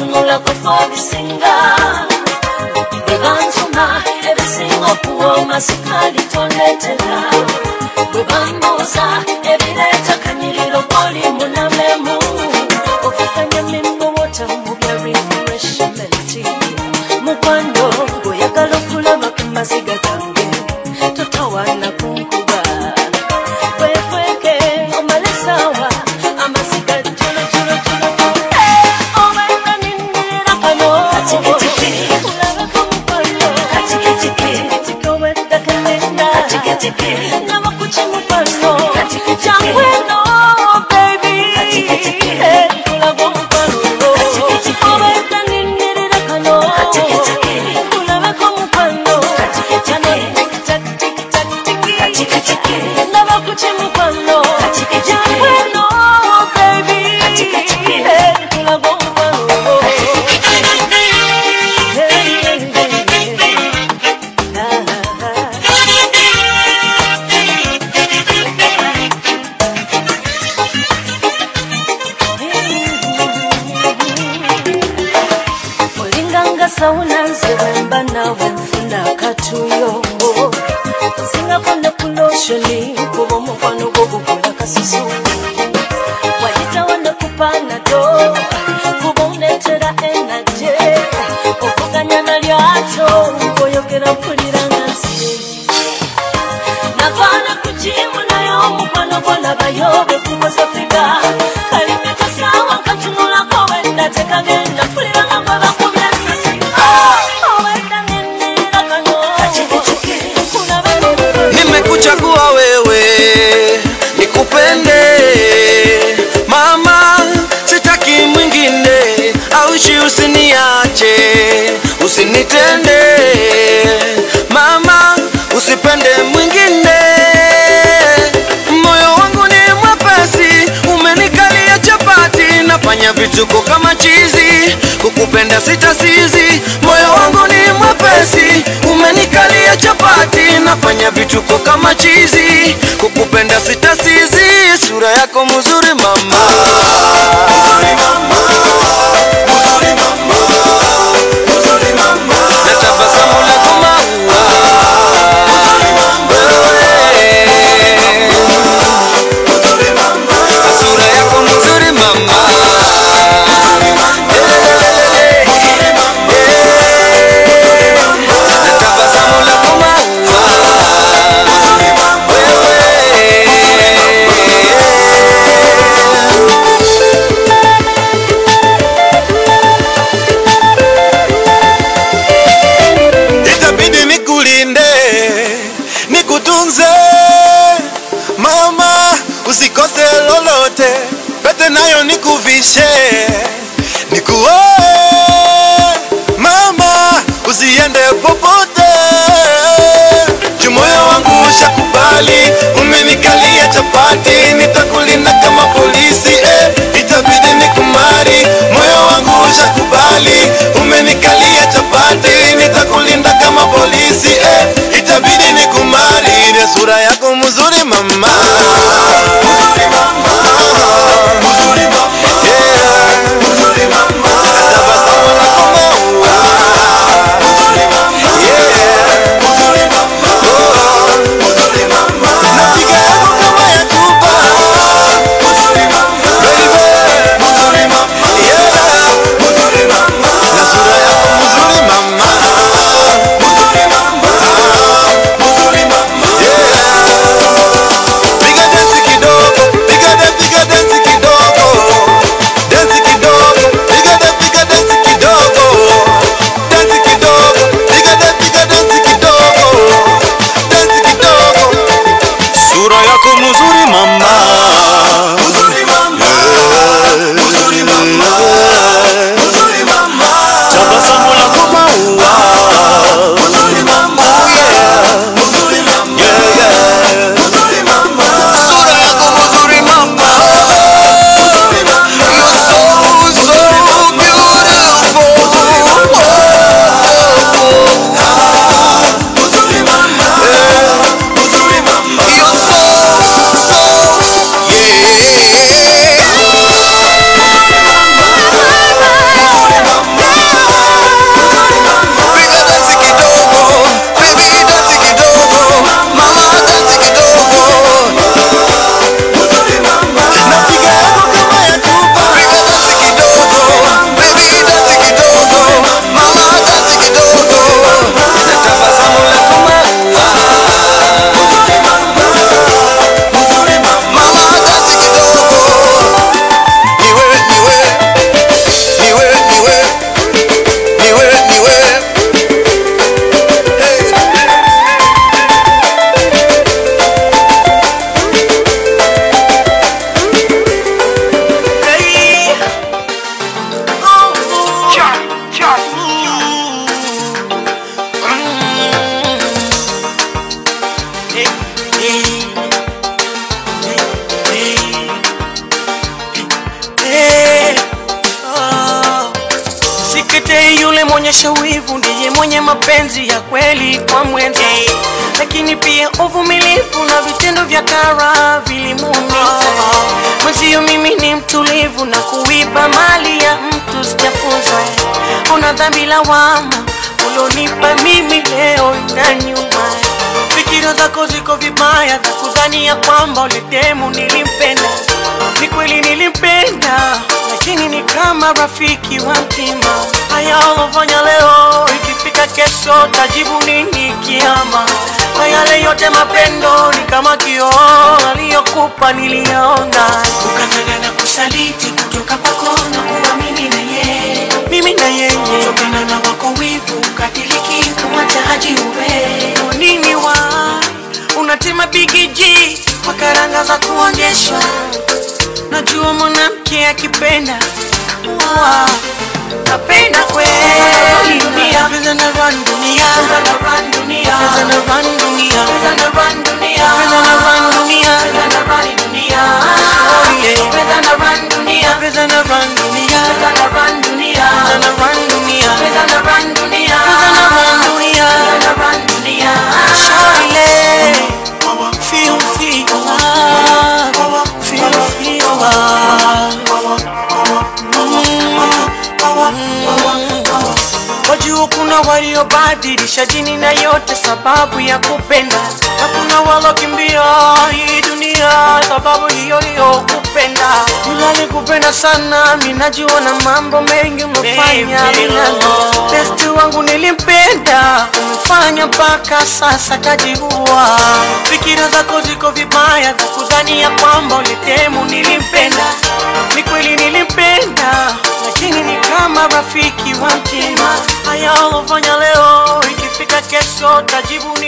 Tungula before we singa Bebanzuma ebisingo kuwo masikali toletera Bwebandoza ebileeta go. Aushi usiniache usinitende. Mama usipende mwingine. Moyo wangu ni mwepesi umenikalia chapati. Nafanya vituko kama chizi kukupenda sitasizi. Moyo wangu ni mwepesi umenikalia chapati. Nafanya vituko kama chizi kukupenda sitasizi. Sura yako mzuri mama nikuvishe nikuoe. Mama uziende popote. Jumoyo wangu ushakubali umenikalia chapati. Nitakulinda kama polisi eh. itabidi nikumari. Moyo yule mwenye shawivu ndiye mwenye mapenzi ya kweli kwa mwenza lakini pia uvumilivu na vitendo vya kara vilimuumiza mwenzio mimi ni mtulivu na kuiba mali ya mtu sijafunza. una dhambi lawama ulonipa mimi leo na nyuma. Fikira zako ziko vibaya za ya kwamba uletemu nilimpenda. Ni kweli nilimpenda ni kama rafiki wa mtima. Haya ulofanya leo ikifika kesho tajibu nini kiama. Na yale yote mapendo ni kama kioo aliyokupa niliyaona ukataka na kusaliti kutoka kwako na kuwa mimi na yeye. Mimi na yeye. Tokana na wako wivu ukatiliki kumwacha haji uwe nini wa? Unatema bigiji kwa karanga za kuonyesha, najua mwanamke akipenda napenda kweli dunia pesa na run dunia Pesa na run dunia pesa na run dunia Pesa na run dunia pesa na run dunia Pesa run Oh, run na run dunia Wajua kuna waliobadilisha dini na yote sababu ya kupenda, hakuna walokimbia hii dunia sababu hiyo hiyo kupenda. Yule alikupenda sana, mimi najua na mambo mengi umefanya. Besti wangu nilimpenda, umefanya mpaka sasa kajiua. Fikira zako ziko vibaya za kudhania kwamba ulitemu nilimpenda. Ni kweli nilimpenda, lakini ni kama rafiki wa mtima. Haya ulofanya leo, ikifika kesho tajibu